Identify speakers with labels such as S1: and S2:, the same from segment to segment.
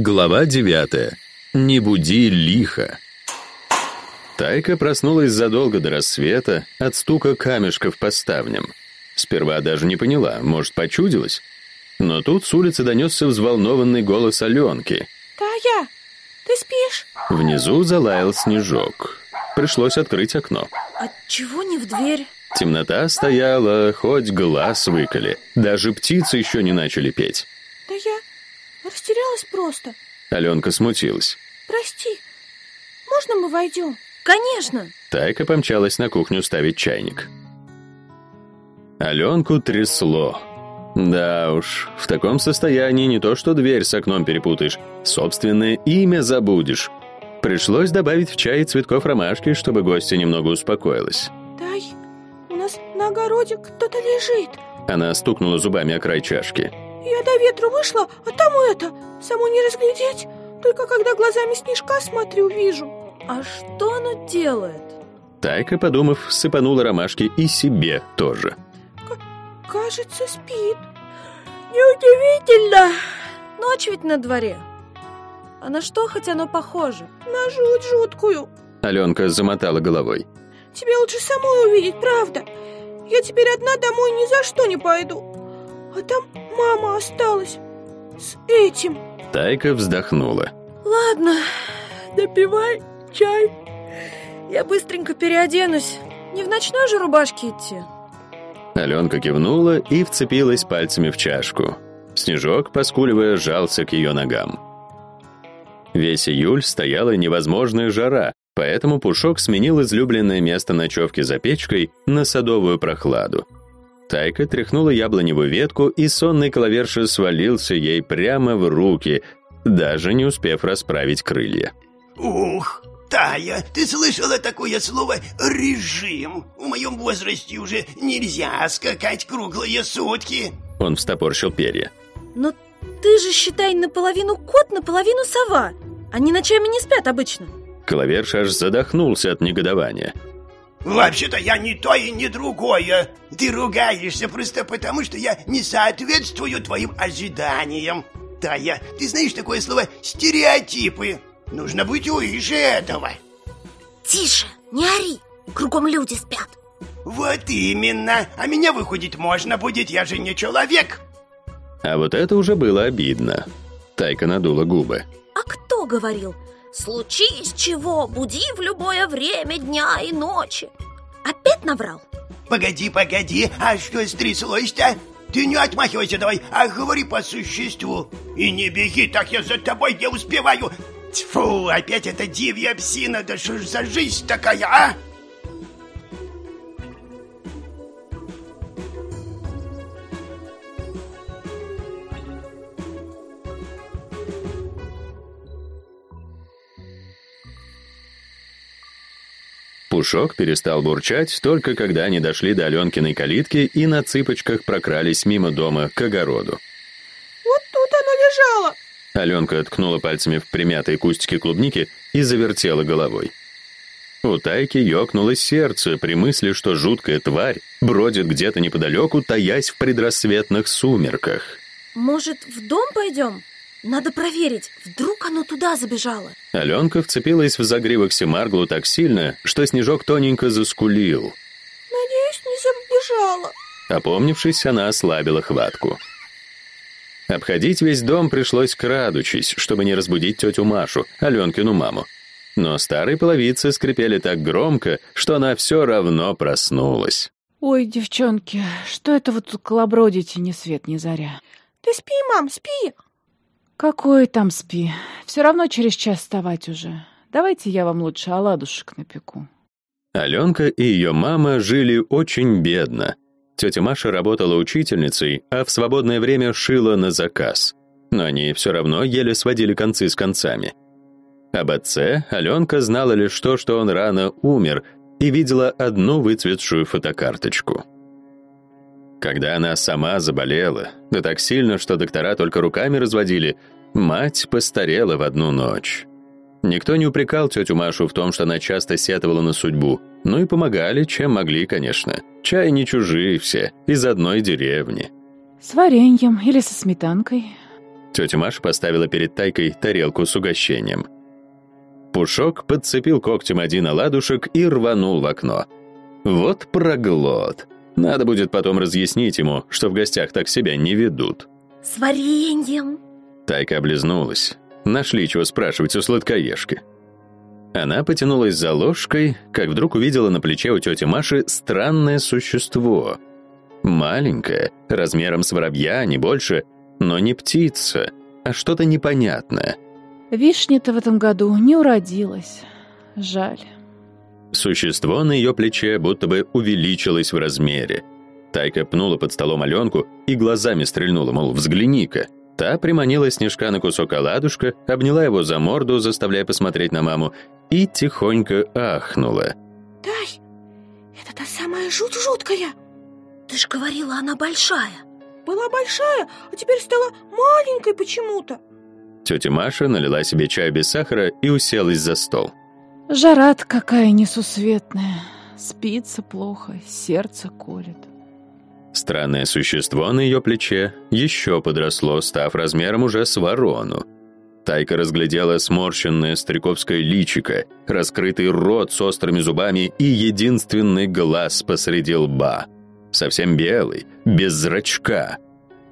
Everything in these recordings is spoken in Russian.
S1: Глава 9. Не буди лихо. Тайка проснулась задолго до рассвета от стука камешков по ставням. Сперва даже не поняла, может, почудилась. Но тут с улицы донесся взволнованный голос Аленки.
S2: «Тая, ты спишь?»
S1: Внизу залаял снежок. Пришлось открыть окно.
S2: Отчего не в дверь?
S1: Темнота стояла, хоть глаз выколи. Даже птицы еще не начали петь.
S2: Растерялась просто.
S1: Аленка смутилась.
S2: Прости, можно мы войдем? Конечно.
S1: Тайка помчалась на кухню ставить чайник. Аленку трясло. Да уж, в таком состоянии не то что дверь с окном перепутаешь, собственное имя забудешь. Пришлось добавить в чай цветков ромашки, чтобы гостья немного успокоилась.
S2: Тай, у нас на огороде кто-то лежит.
S1: Она стукнула зубами о край чашки.
S2: Я до ветру вышла, а там это, саму не разглядеть. Только когда глазами снежка смотрю, вижу. А что оно делает?
S1: Тайка, подумав, сыпанула ромашки и себе тоже.
S2: К кажется, спит. Неудивительно. Ночь ведь на дворе. А на что хоть оно похоже? На жуть жуткую.
S1: Аленка замотала головой.
S2: Тебе лучше самой увидеть, правда. Я теперь одна домой ни за что не пойду. А там мама осталась с этим.
S1: Тайка вздохнула.
S2: Ладно, допивай чай. Я быстренько переоденусь. Не в ночной же рубашке идти.
S1: Аленка кивнула и вцепилась пальцами в чашку. Снежок, поскуливая, жался к ее ногам. Весь июль стояла невозможная жара, поэтому Пушок сменил излюбленное место ночевки за печкой на садовую прохладу. Тайка тряхнула яблоневую ветку, и сонный клаверша свалился ей прямо в руки, даже не успев расправить крылья.
S3: Ух, Тая, ты слышала такое слово «режим»? В моем возрасте уже нельзя скакать круглые сутки.
S1: Он встопорщил перья.
S2: Но ты же, считай, наполовину кот, наполовину сова. Они ночами не спят обычно.
S1: Клаверш аж задохнулся от негодования.
S3: Вообще-то я не то и не другое. Ты ругаешься просто потому, что я не соответствую твоим ожиданиям. Тая, ты знаешь такое слово «стереотипы»? Нужно быть выше этого.
S2: Тише, не ори. Кругом люди спят.
S3: Вот именно. А меня, выходит, можно будет, я же не человек.
S1: А вот это уже было обидно. Тайка надула губы.
S2: А кто говорил? Случись чего, буди в любое время дня и ночи. Опять наврал?
S3: Погоди, погоди, а что стряслось-то? Ты не отмахивайся давай, а говори по существу. И не беги, так я за тобой не успеваю. Тьфу, опять эта дивья псина, да что ж за жизнь такая, а?
S1: Пушок перестал бурчать только когда они дошли до Аленкиной калитки и на цыпочках прокрались мимо дома к огороду.
S2: Вот тут оно лежало.
S1: Аленка ткнула пальцами в примятые кустики клубники и завертела головой. У Тайки ёкнуло сердце при мысли, что жуткая тварь бродит где-то неподалеку, таясь в предрассветных сумерках.
S2: Может, в дом пойдем? Надо проверить, вдруг оно туда забежало.
S1: Аленка вцепилась в загривок Семарглу так сильно, что снежок тоненько заскулил.
S2: Надеюсь, не забежала.
S1: Опомнившись, она ослабила хватку. Обходить весь дом пришлось крадучись, чтобы не разбудить тетю Машу, Аленкину маму. Но старые половицы скрипели так громко, что она все равно проснулась.
S4: Ой, девчонки, что это вы тут колобродите ни свет ни заря?
S2: Ты спи, мам, спи.
S4: Какой там спи? Все равно через час вставать уже. Давайте я вам лучше оладушек напеку.
S1: Аленка и ее мама жили очень бедно. Тетя Маша работала учительницей, а в свободное время шила на заказ. Но они все равно еле сводили концы с концами. Об отце Аленка знала лишь то, что он рано умер, и видела одну выцветшую фотокарточку. Когда она сама заболела, да так сильно, что доктора только руками разводили, мать постарела в одну ночь. Никто не упрекал тетю Машу в том, что она часто сетовала на судьбу, ну и помогали, чем могли, конечно. Чай не чужие все, из одной деревни.
S4: С вареньем или со сметанкой.
S1: Тетя Маша поставила перед Тайкой тарелку с угощением. Пушок подцепил когтем один оладушек и рванул в окно. Вот проглот. Надо будет потом разъяснить ему, что в гостях так себя не ведут.
S5: С вареньем.
S1: Тайка облизнулась. Нашли чего спрашивать у сладкоежки. Она потянулась за ложкой, как вдруг увидела на плече у тети Маши странное существо. Маленькое, размером с воробья, не больше, но не птица, а что-то непонятное.
S4: Вишня-то в этом году не уродилась. Жаль.
S1: Существо на ее плече будто бы увеличилось в размере. Тайка пнула под столом Аленку и глазами стрельнула, мол, взгляни-ка. Та приманила снежка на кусок оладушка, обняла его за морду, заставляя посмотреть на маму, и тихонько ахнула.
S2: Тай, это та самая жуть жуткая.
S5: Ты ж говорила, она большая.
S2: Была большая, а теперь стала маленькой почему-то.
S1: Тетя Маша налила себе чай без сахара и уселась за стол.
S4: Жара какая несусветная. Спится плохо, сердце колет.
S1: Странное существо на ее плече еще подросло, став размером уже с ворону. Тайка разглядела сморщенное стариковское личико, раскрытый рот с острыми зубами и единственный глаз посреди лба. Совсем белый, без зрачка.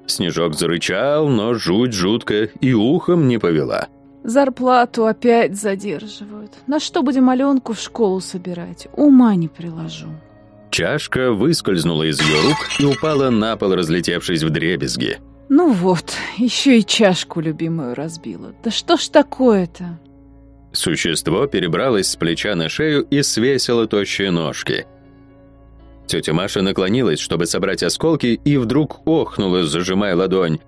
S1: Снежок зарычал, но жуть жутко и ухом не повела.
S4: Зарплату опять задерживают. На что будем Аленку в школу собирать? Ума не приложу.
S1: Чашка выскользнула из ее рук и упала на пол, разлетевшись в дребезги.
S4: Ну вот, еще и чашку любимую разбила. Да что ж такое-то?
S1: Существо перебралось с плеча на шею и свесило тощие ножки. Тетя Маша наклонилась, чтобы собрать осколки, и вдруг охнула, зажимая ладонь.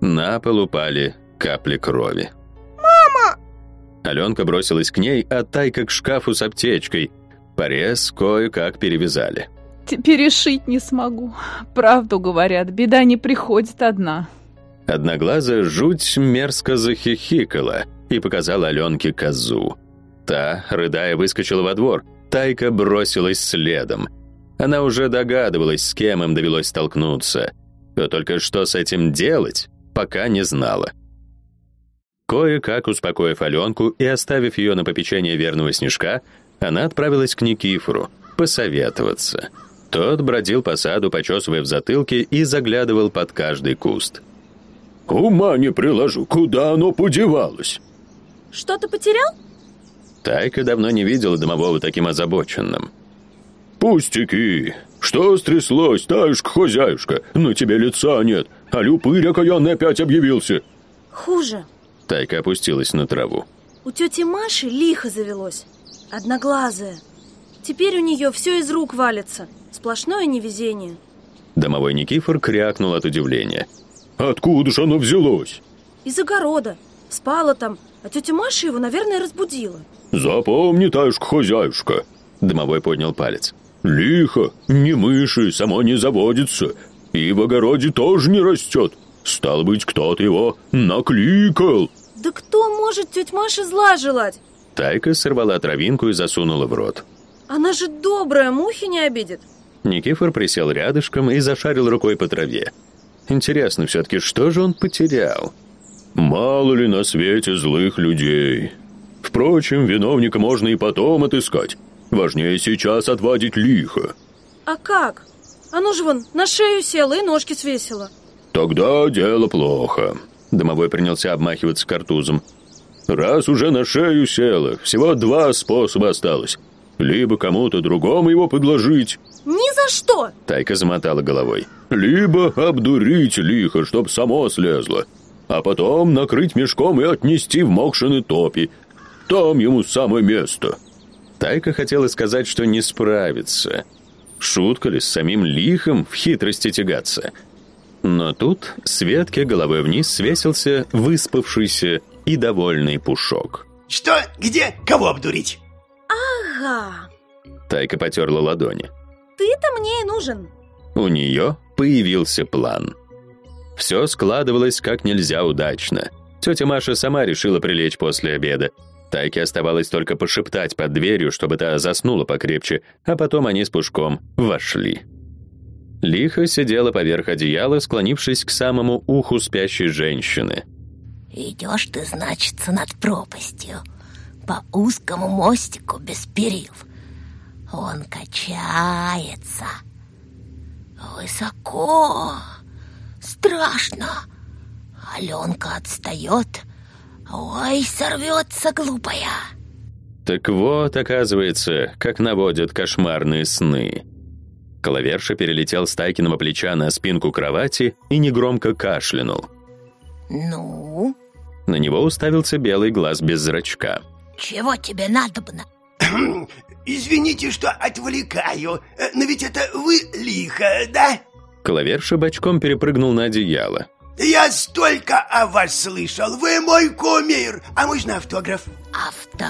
S1: На пол упали капли крови. Аленка бросилась к ней, а Тайка к шкафу с аптечкой. Порез кое-как перевязали.
S4: Теперь и шить не смогу. Правду говорят, беда не приходит одна.
S1: Одноглазая жуть мерзко захихикала и показала Аленке козу. Та, рыдая, выскочила во двор. Тайка бросилась следом. Она уже догадывалась, с кем им довелось столкнуться. Но только что с этим делать, пока не знала. Кое-как успокоив Аленку и оставив ее на попечение верного снежка, она отправилась к Никифору посоветоваться. Тот бродил по саду, почесывая в затылке и заглядывал под каждый куст.
S6: «Ума не приложу, куда оно подевалось?»
S5: Что ты потерял?
S1: Тайка давно не видела домового таким озабоченным.
S6: «Пустяки! Что стряслось, таюшка-хозяюшка? На тебе лица нет, а люпырь окаянный опять объявился!»
S5: Хуже.
S1: Тайка опустилась на траву.
S5: У тети Маши лихо завелось. Одноглазая. Теперь у нее все из рук валится. Сплошное невезение.
S1: Домовой Никифор крякнул от удивления.
S6: «Откуда же оно взялось?»
S5: Из огорода. Спала там, а тетя Маша его, наверное, разбудила.
S6: «Запомни, таюшка-хозяюшка!»
S1: Домовой поднял палец.
S6: «Лихо, не мыши, само не заводится, и в огороде тоже не растет. Стал быть, кто-то его накликал!»
S5: Да кто может тетя Маше зла желать?
S1: Тайка сорвала травинку и засунула в рот.
S5: Она же добрая, мухи не обидит.
S1: Никифор присел рядышком и зашарил рукой по траве. Интересно все-таки, что же он потерял?
S6: «Мало ли на свете злых людей. Впрочем, виновника можно и потом отыскать. Важнее сейчас отвадить лихо.
S5: А как? Оно же вон на шею село и ножки свесило.
S6: Тогда дело плохо.
S1: Домовой принялся обмахиваться картузом.
S6: Раз уже на шею село, всего два способа осталось. Либо кому-то другому его подложить,
S5: Ни за что!
S1: Тайка замотала головой.
S6: либо обдурить лихо, чтоб само слезло. А потом накрыть мешком и отнести в Мокшины топи. Там ему самое место.
S1: Тайка хотела сказать, что не справится. Шутка ли с самим лихом в хитрости тягаться? Но тут с ветки головой вниз свесился выспавшийся и довольный пушок.
S3: Что? Где? Кого обдурить?
S5: Ага.
S1: Тайка потерла ладони.
S5: Ты-то мне и нужен.
S1: У нее появился план. Все складывалось как нельзя удачно. Тетя Маша сама решила прилечь после обеда. Тайке оставалось только пошептать под дверью, чтобы та заснула покрепче, а потом они с Пушком вошли. Лиха сидела поверх одеяла, склонившись к самому уху спящей женщины.
S7: Идешь ты, значится, над пропастью, по узкому мостику без перил. Он качается. Высоко, страшно. Аленка отстает. Ой, сорвется глупая.
S1: Так вот, оказывается, как наводят кошмарные сны. Коловерша перелетел с Тайкиного плеча на спинку кровати и негромко кашлянул.
S7: Ну?
S1: На него уставился белый глаз без зрачка.
S7: Чего тебе надобно?
S3: Извините, что отвлекаю, но ведь это вы лихо, да?
S1: Клаверша бочком перепрыгнул на одеяло.
S3: Я столько о вас слышал, вы мой кумир, а можно автограф?
S7: Авто...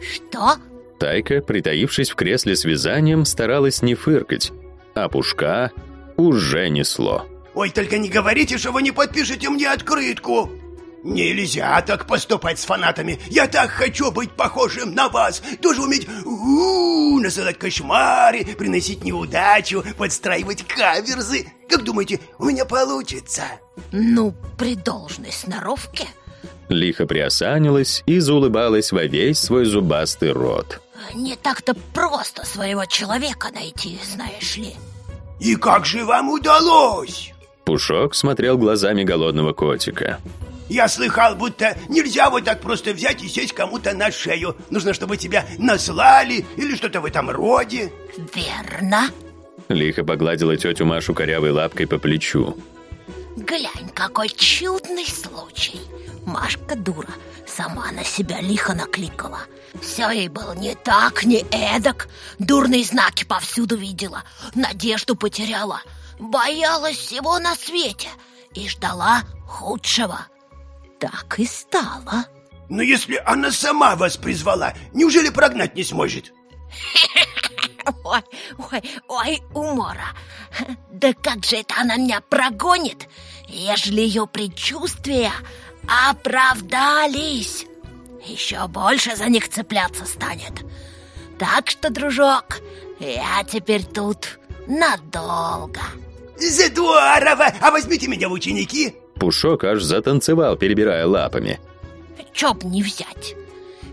S7: что?
S1: Тайка, притаившись в кресле с вязанием, старалась не фыркать, а пушка уже несло.
S3: Ой, только не говорите, что вы не подпишете мне открытку. Нельзя так поступать с фанатами. Я так хочу быть похожим на вас. Тоже уметь у -у, насылать кошмары, приносить неудачу, подстраивать каверзы. Как думаете, у меня получится?
S7: Ну, при должной сноровке.
S1: Лихо приосанилась и заулыбалась во весь свой зубастый рот.
S7: Не так-то просто своего человека найти, знаешь ли.
S3: И как же вам удалось?
S1: Пушок смотрел глазами голодного котика.
S3: Я слыхал, будто нельзя вот так просто взять и сесть кому-то на шею. Нужно, чтобы тебя наслали или что-то в этом роде.
S7: Верно.
S1: Лихо погладила тетю Машу корявой лапкой по плечу.
S7: Глянь, какой чудный случай. Машка дура, сама на себя лихо накликала. Все ей было не так, не эдак. Дурные знаки повсюду видела. Надежду потеряла. Боялась всего на свете. И ждала худшего. Так и стало.
S3: Но если она сама вас призвала, неужели прогнать не сможет?
S7: Ой, ой, ой, умора. Да как же это она меня прогонит, ежели ее предчувствия оправдались? Еще больше за них цепляться станет. Так что, дружок, я теперь тут надолго.
S3: Здорово! А возьмите меня в ученики.
S1: Пушок аж затанцевал, перебирая лапами.
S7: Чё б не взять?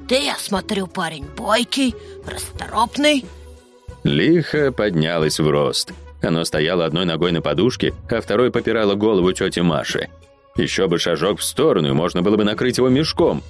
S7: Ты, я смотрю, парень бойкий, расторопный.
S1: Лихо поднялась в рост. Оно стояло одной ногой на подушке, а второй попирало голову тети Маши. Еще бы шажок в сторону, и можно было бы накрыть его мешком.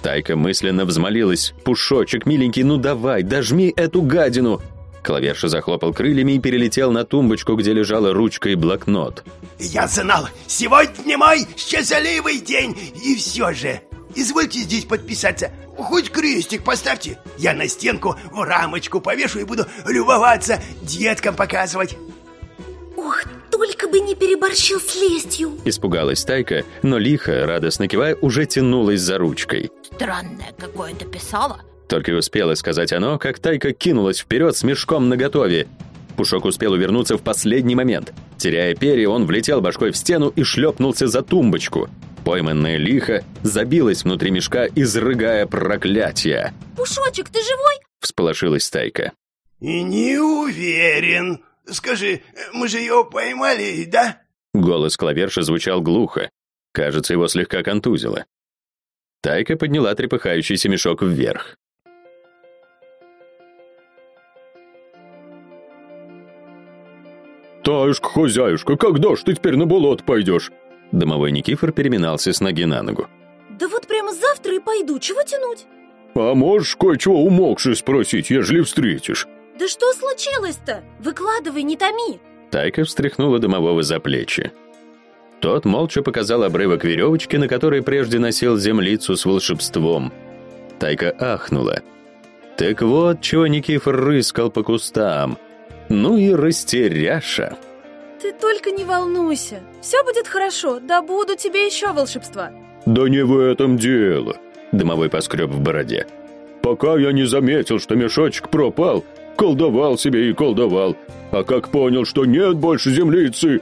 S1: Тайка мысленно взмолилась. «Пушочек, миленький, ну давай, дожми эту гадину!» Клаверша захлопал крыльями и перелетел на тумбочку, где лежала ручка и блокнот.
S3: Я знал, сегодня мой счастливый день, и все же, извольте здесь подписаться. Хоть крестик поставьте. Я на стенку в рамочку повешу и буду любоваться, деткам показывать.
S5: Только бы не переборщил с лестью.
S1: Испугалась Тайка, но лихо, радостно кивая, уже тянулась за ручкой.
S7: Странное какое-то писала.
S1: Только и успела сказать оно, как Тайка кинулась вперед с мешком наготове. Пушок успел увернуться в последний момент. Теряя перья, он влетел башкой в стену и шлепнулся за тумбочку. Пойманная лихо забилась внутри мешка, изрыгая проклятия.
S5: Пушочек, ты живой?
S1: Всполошилась Тайка.
S3: И не уверен. Скажи, мы же его поймали, да?
S1: Голос клаверша звучал глухо. Кажется, его слегка контузило. Тайка подняла трепыхающийся мешок вверх.
S6: «Таюшка, хозяюшка, когда ж ты теперь на болот пойдешь?»
S1: Домовой Никифор переминался с ноги на ногу.
S5: Да вот прямо завтра и пойду, чего тянуть?
S6: «А можешь кое-чего умокши спросить, ежели встретишь?»
S5: Да что случилось-то? Выкладывай, не томи.
S1: Тайка встряхнула домового за плечи. Тот молча показал обрывок веревочки, на которой прежде носил землицу с волшебством. Тайка ахнула. Так вот, чего Никифор рыскал по кустам. Ну и растеряша.
S5: Ты только не волнуйся. Все будет хорошо, да буду тебе еще волшебства.
S6: «Да не в этом дело», —
S1: домовой поскреб в бороде.
S6: «Пока я не заметил, что мешочек пропал, колдовал себе и колдовал. А как понял, что нет больше землицы,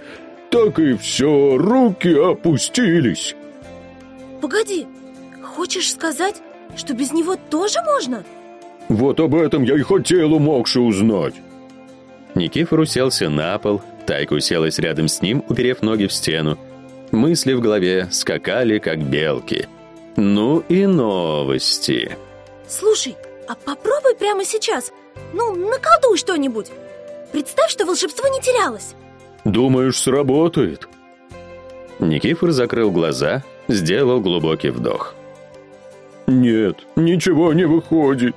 S6: так и все, руки опустились».
S5: Погоди, хочешь сказать, что без него тоже можно?
S6: Вот об этом я и хотел у Мокши узнать.
S1: Никифор уселся на пол, Тайка уселась рядом с ним, уперев ноги в стену. Мысли в голове скакали, как белки. Ну и новости.
S5: Слушай, а попробуй прямо сейчас. Ну, наколдуй что-нибудь. Представь, что волшебство не терялось.
S6: Думаешь, сработает?
S1: Никифор закрыл глаза, сделал глубокий вдох.
S6: Нет, ничего не выходит.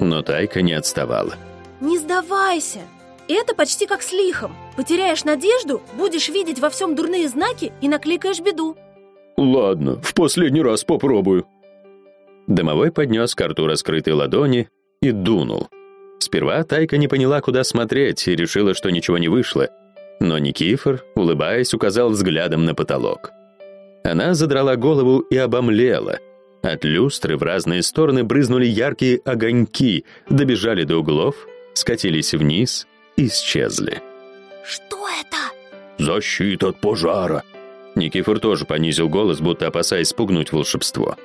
S1: Но Тайка не отставала.
S5: Не сдавайся. Это почти как с лихом. Потеряешь надежду, будешь видеть во всем дурные знаки и накликаешь беду.
S6: Ладно, в последний раз попробую.
S1: Домовой поднес к рту раскрытой ладони и дунул. Сперва Тайка не поняла, куда смотреть, и решила, что ничего не вышло. Но Никифор, улыбаясь, указал взглядом на потолок. Она задрала голову и обомлела. От люстры в разные стороны брызнули яркие огоньки, добежали до углов, скатились вниз, исчезли.
S5: Что это?
S6: Защита от пожара.
S1: Никифор тоже понизил голос, будто опасаясь спугнуть волшебство.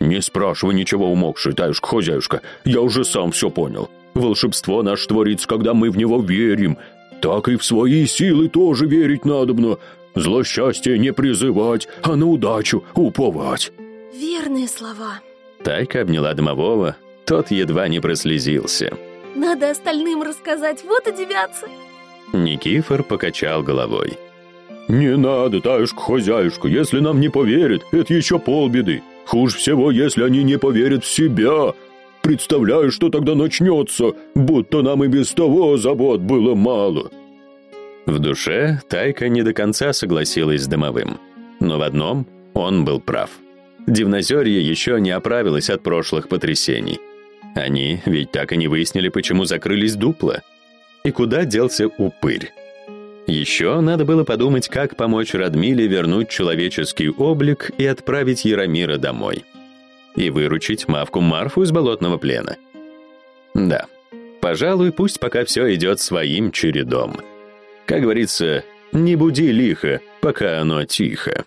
S6: Не спрашивай ничего, умокший, таюшка-хозяюшка, я уже сам все понял. Волшебство наш творится, когда мы в него верим. Так и в свои силы тоже верить надобно. Злосчастье не призывать, а на удачу уповать.
S5: Верные слова.
S1: Тайка обняла домового, тот едва не прослезился.
S5: Надо остальным рассказать, вот удивятся.
S1: Никифор покачал головой.
S6: «Не надо, таюшка-хозяюшка, если нам не поверят, это еще полбеды. Хуже всего, если они не поверят в себя. Представляю, что тогда начнется, будто нам и без того забот было мало».
S1: В душе Тайка не до конца согласилась с домовым. Но в одном он был прав. Дивнозерье еще не оправилось от прошлых потрясений. Они ведь так и не выяснили, почему закрылись дупла. И куда делся упырь. Еще надо было подумать, как помочь Радмиле вернуть человеческий облик и отправить Яромира домой. И выручить мавку Марфу из болотного плена. Да, пожалуй, пусть пока все идет своим чередом. Как говорится, не буди лихо, пока оно тихо.